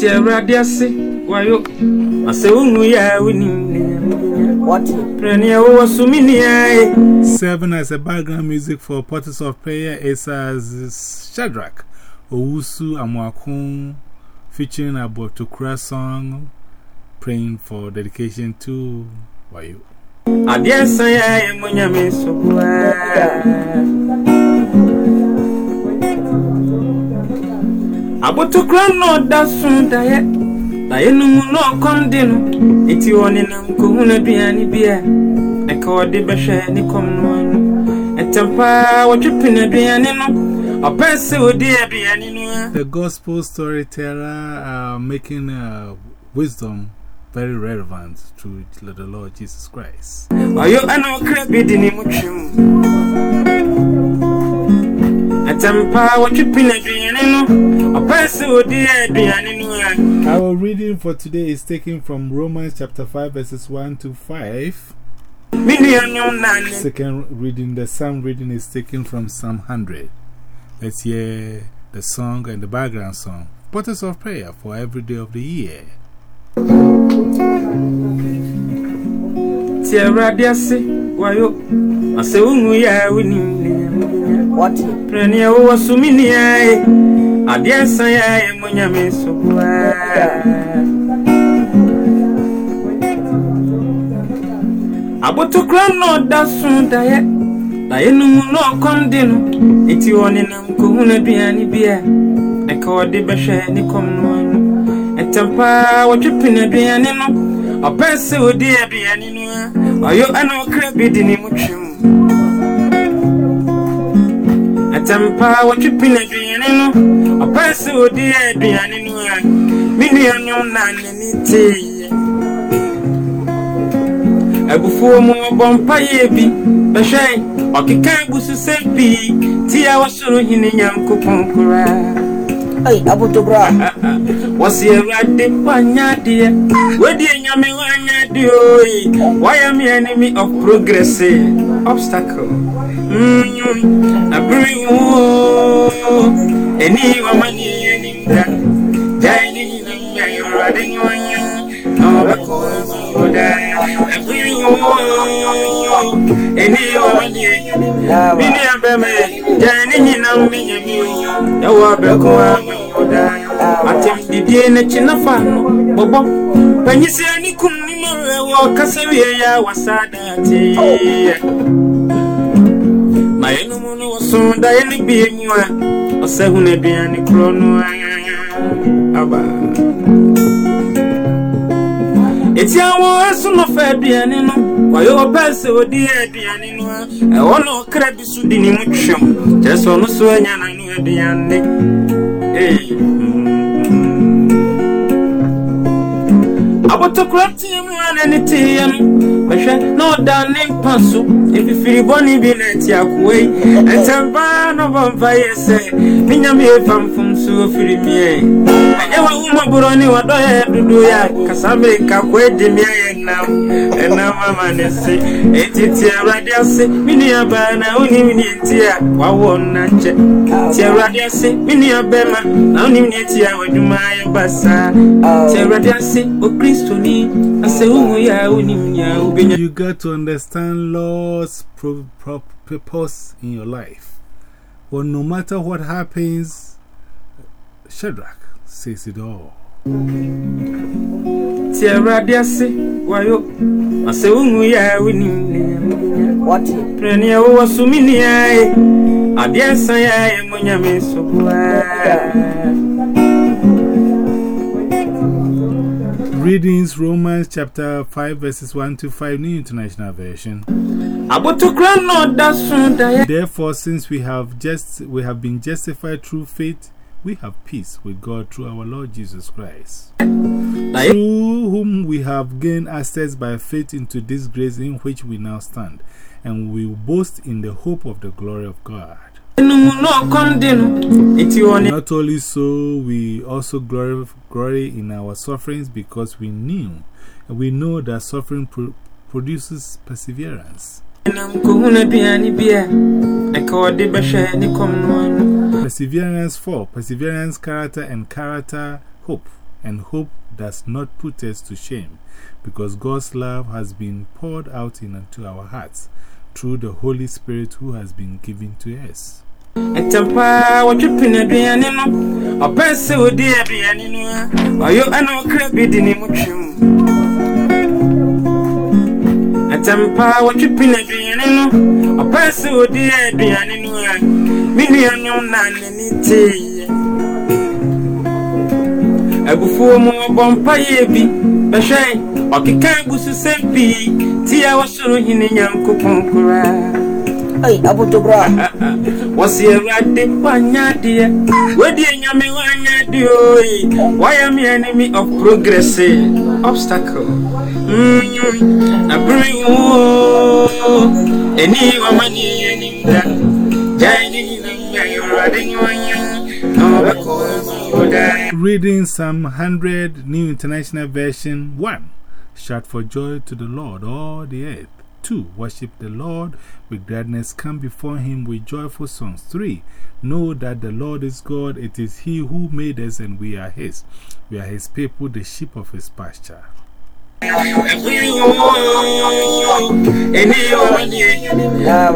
Tia radiasi, wayo. Ase ungu ya wini. What? Prenia uwa sumini ya. Seven as a background music for Portals of Prayer is as Shadrach Owusu Amwakun featuring a Botokura song praying for dedication to Wayo. Adia saya ya munya mesokwa. Abotokura no da sun da ye. Da ye numu no kondi no. Iti woni nam ko huna duani bia. Eka wode behwe ni kom no anu. Etempa wotwepi na duani no. Opese wodi aduani no. The gospel storyteller uh, making uh, wisdom very relevant to the Lord Jesus Christ. Ayo ana okra bidi ni mutwem. Atampa wotwepi na duane no. Opese wodi aduane no. Our reading for today is taken from Romans chapter 5, verses 1 to 5. Mini anyom na ne. Second reading, the psalm reading is taken from Psalm 100. Let's hear the song and the background song. Portals of prayer for every day of the year. Ti awurade ase What? Plenty of was so many. I dare ye na ye nu no konde no eti woni na nko hu na duani bia e ka ode behwe ni kom no etampa wotwepe na duani no ọbẹ sẹ odi aduane no ayọ ẹna ọkra bi di ne mu twem wotwepi na aduane no. Opese wodi aduane no. Mini anyom na ne ni tee. abufuo mu bɔ mpaeɛ bi bɛhwɛ ɔkeka abususɛm pii tia wɔsoro hene nyankopɔn koraa Hey, Abutobra. wɔse awurade woanyɛ adeɛ wɔdie nyame woanyɛ adeɛ oi woayɛ me enemy of progress obstacle Mm, abiriwo ẹni wàmà ni ẹni nda jáì ní yìí ní ayọ̀rọ̀ adéyẹ̀wọ̀nyẹ̀ ọba kò ní ọ̀dà abiriwo ẹni wàmà ni ẹni nda bí ní abẹ́mẹ́ ni ní mi náà mi yẹ mi o ẹwọ abẹ́kọ̀ àmì ọ̀dà àtẹ̀m dìde n'akyi n'afa ano bọ̀bọ̀ pẹ̀nyìsì ẹni kùn ní mẹ́rẹ̀ wọ kásẹ̀wìẹ̀ yà wà sáadà tẹ̀yẹ̀. Nomono was soon daily being you are seven a bean a chrono. It's your worst of a pianino. Why your pass or dear pianino? I want no credit to the mushroom. Just on the swing and I knew a piano. I want to crop to you and anything. Teɛ no, bɛhwɛ na ɔda ne mpa so, efifiri bɔne bi na ɛte akoa yi. Ɛntɛmpa na ɔbɔ mpa yɛ sɛ, ne nyame efa mfomso firi mie. Ɛnyɛ w'ahomaboro ne w'adɔyɛ dodo yɛ a, kasa mmirika ko edi mi ayɛ nam, ɛnam ama ne se. Enti tie Awurade ase, me nuabaa na wonim ne enti a wawɔ no na nkyɛ. Tie Awurade ase, me nuabɛma na wonim ne enti a w'adwuma ayɛ basaa. Tie Awurade ase, okristoni, asɛ wohu yɛ a wonim. You got to understand Lord's purpose in your life. Well, no matter what happens, Shadrach says it all. Tie Awurade ase, wayo, asɛ wohu yɛ a wonim nea wobɛnya. What? Prenia wo sumini ai Adia saya ya munyame sokwa Readings Romans chapter 5, verses 1 to 5, New International Version. Abotokra no da sun da ya Therefore, since we have just we have been justified through faith, we have peace with God through our Lord Jesus Christ. Da ya through whom we have gained access by faith into this grace in which we now stand, and we boast in the hope of the glory of God. numu no kondi no iti woni Not only so, we also glory, glory in our sufferings because we knew, and we know that suffering pro produces perseverance. nam ko huna biani bia eka wode behwe ni kom no anu. Perseverance for perseverance, character, and character, hope, and hope does not put us to shame, because God's love has been poured out into our hearts through the Holy Spirit who has been given to us. Odi aduane no a na n'ani teeɛ abufuo mu ɔbɔ mpayɛ bi. Bɛhwɛ ɔkeka agu so sɛ pii tia wɔsoro hene nyankopɔn koraa. Hey, Abuto bra. wɔsi awurade wanya adeɛ. Wadie nyame wanya adeɛ oyi wayɛ me enemy of progress obstacle. Mm, abere wo. Ɛni wama ne yɛ anim da. Gyae ne nyinam yɛ awurade ne wanya na wɔbɛkɔ wo daa Reading Psalm 100, New International Version 1. Shout for joy to the Lord, all the earth. 2. Worship the Lord with gladness. Come before Him with joyful songs. 3. Know that the Lord is God. It is He who made us, and we are His. We are His people, the sheep of His pasture.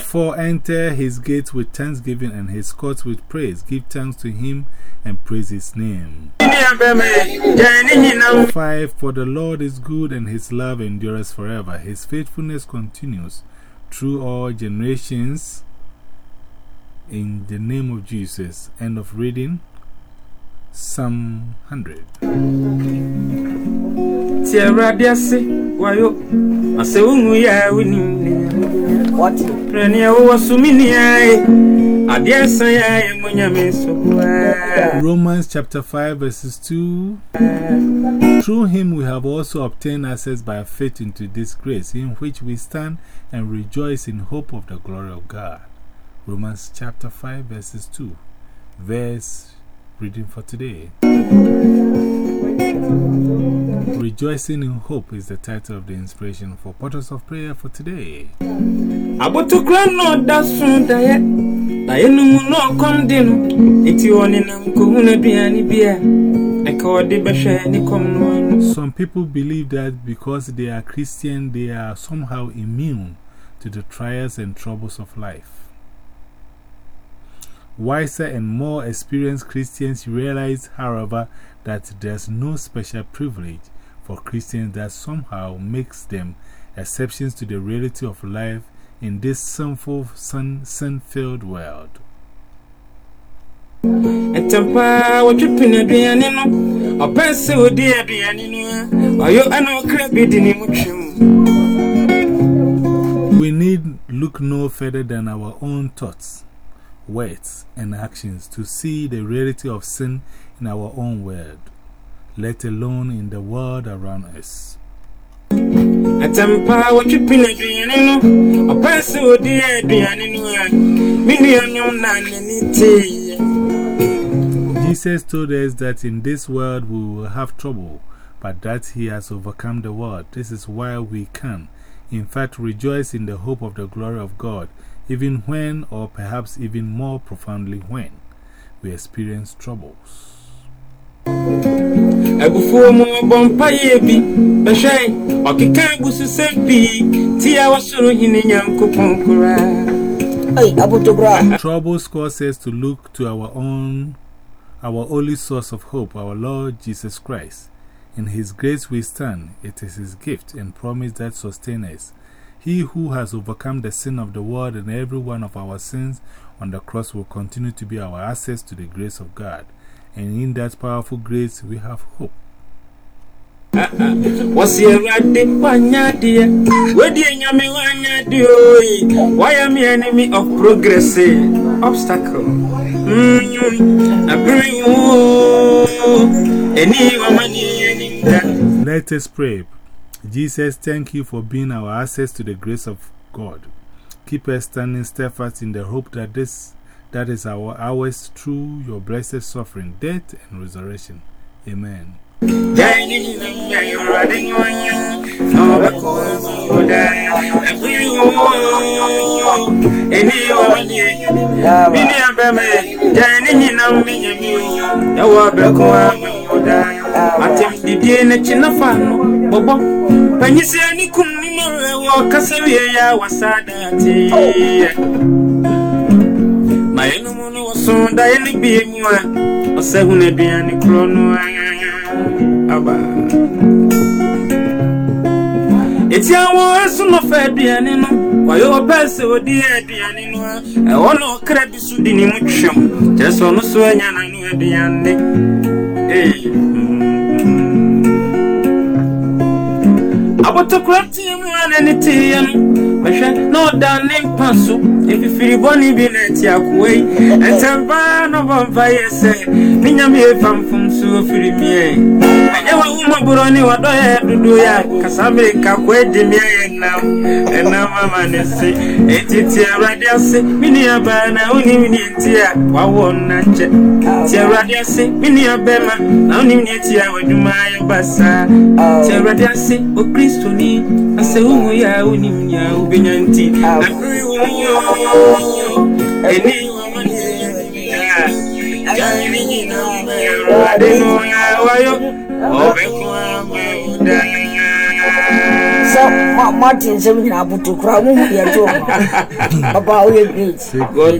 4. Enter His gates with thanksgiving and His courts with praise. Give thanks to Him and praise His name. nua bɛmɛ gyae ne nyinam 5. For the Lord is good and his love endures forever. His faithfulness continues through all generations. In the name of Jesus. End of reading. Psalm 100. Ti awurade ase wayo ɔsɛ wohu yɛ a wonim nea What? prɛ nea wowɔ so me nuae adeɛ nsa yɛ a yɛ mo nyame so Romans chapter 5, verses 2. Through him we have also obtained access by faith into this grace in which we stand and rejoice in hope of the glory of God. Romans chapter 5, verses 2. Verse reading for today. Rejoicing in Hope is the title of the inspiration for Portals of Prayer for today. Some people believe that because they are Christian, they are somehow immune to the trials and troubles of life. Wiser and more experienced Christians realize, however, that there's no special privilege for Christians that somehow makes them exceptions to the reality of life in this sinful, sin sin filled world. ɛtam paa wɔtwepene aduane no ɔpɛ sɛ ɔdi aduane no a ɔyɛ ɛna ɔkra bi di ne We need look no further than our own thoughts, words, and actions to see the reality of sin in our own world, let alone in the world around us. ɛtam paa wɔtwepene aduane no ɔpɛ sɛ ɔdi aduane no a me nuanom na n'ani teeɛ Jesus told us that in this world we will have trouble, but that He has overcome the world. This is why we can, in fact, rejoice in the hope of the glory of God, even when, or perhaps even more profoundly when, we experience troubles. abufuo mu ɔbɔ mpayɛ bi bɛhwɛ ɔkeka agu so sɛ pii tia hene nyankopɔn koraa Hey, Abuto bra. Troubles cause us to look to our own, our only source of hope, our Lord Jesus Christ. In His grace we stand. It is His gift and promise that sustains us. He who has overcome the sin of the world and every one of our sins on the cross will continue to be our access to the grace of God. And in that powerful grace we have hope. wɔsi awurade wanya adeɛ wadie nyame wanya adeɛ oyi wayɛ me enemy of progress obstacle Mm, abere wo ɛni wama Let us pray. Jesus, thank you for being our access to the grace of God. Keep us standing steadfast in the hope that this that is our ours through your blessed suffering, death, and resurrection. Amen. Gyae ne nyinam yɛ awurade ne wanya na ɔbɛkɔ wo daa abere wo ɛni wama ne yɛ anim Yawa. Mini abeme, jani nyinam minyami, yawa beko ama yoda. atem didie n'akyi na fa no bɔbɔ panyisi ani kum ne mmerɛ wɔ kasa wie yɛ a wasa daateɛ ma yɛnom no wɔ so daeɛ no bie mu a ɔsɛ hu no aduane korɔ no a aba. Eti awɔ ɛso nɔfa aduane no wayɛ ɔpɛ sɛ ɔdi aduane no a ɛwɔ na ɔkra bi so di ne mu twɛm kyerɛ sɛ ɔno so anya n'ano aduane abotokora teɛ mu a n'ani teɛ no mɛhwɛ na ɔda ne mpa so efifiri bɔne bi na ɛte akoa yi ɛntɛmpaa na ɔbɔmfa yɛ sɛ ne nyame yɛfa mfomso ofiri miɛ ɛnyɛ wahomɔborɔ ne wadɔyɛ dodo yɛ a kasa mmereka koa di me ayɛ nam ɛnam ama ne se ɛtiti awurade ase me nuabaa na wonim ne nti a wawɔ nna nkyɛ ti awurade ase me nuabɛma na wonim ne nti a w'adwuma ayɛ basaa ti awurade ase okristoni na sɛ wohu yɛ a wonim nea wobɛnya nti na bere wo mu yɛ ɛne wɔma ne yɛ Gari nyinaa bɛyɛ Awurade no a wayɔ ɔbɛko ama wo daa sɛ ma- moate nsɛm nyina abotokora mohu yɛto ma papa woyɛ great God